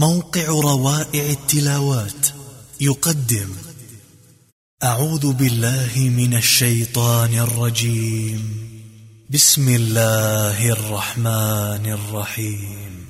موقع روائع التلاوات يقدم. أعوذ بالله من الشيطان الرجيم. بسم الله الرحمن الرحيم.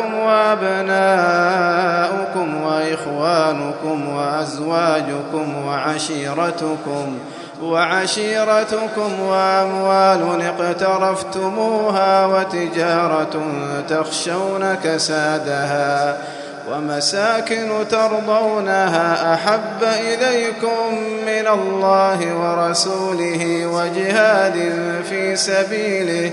آباؤكم وأبناؤكم وإخوانكم وأزواجكم وعشيرتكم وعشيرتكم وأموال اقترفتموها وتجارة تخشون كسادها ومساكن ترضونها أحب إليكم من الله ورسوله وجهاد في سبيله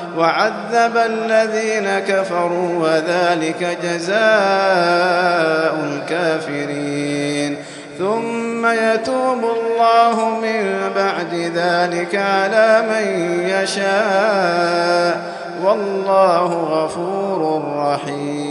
وعذب الذين كفروا وذلك جزاء الكافرين. ثم يتوب الله من بعد ذلك على من يشاء. والله غفور رحيم.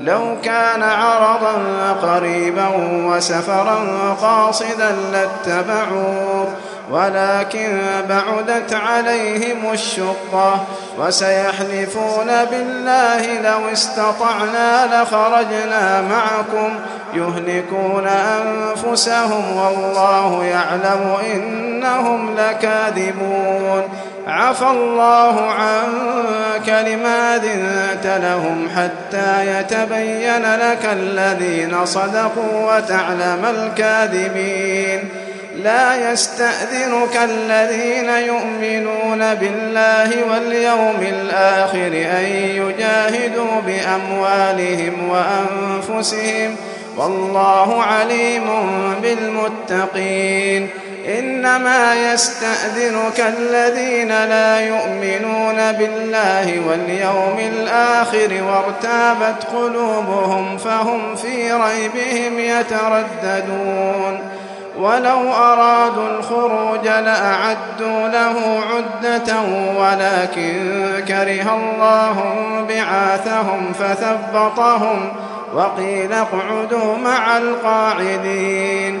لو كان عرضا قريبا وسفرا قاصدا لاتبعوه ولكن بعدت عليهم الشقة وسيحلفون بالله لو استطعنا لخرجنا معكم يهلكون أنفسهم والله يعلم إنهم لكاذبون. عفى الله عنك لما ذنت لهم حتى يتبين لك الذين صدقوا وتعلم الكاذبين. لا يستأذنك الذين يؤمنون بالله واليوم الآخر أن يجاهدوا بأموالهم وأنفسهم. والله عليم بالمتقين. إنما يستأذنك الذين لا يؤمنون بالله واليوم الآخر وارتابت قلوبهم فهم في ريبهم يترددون. ولو أرادوا الخروج لأعدوا له عدة ولكن كره الله بعاثهم فثبطهم وقيل اقعدوا مع القاعدين.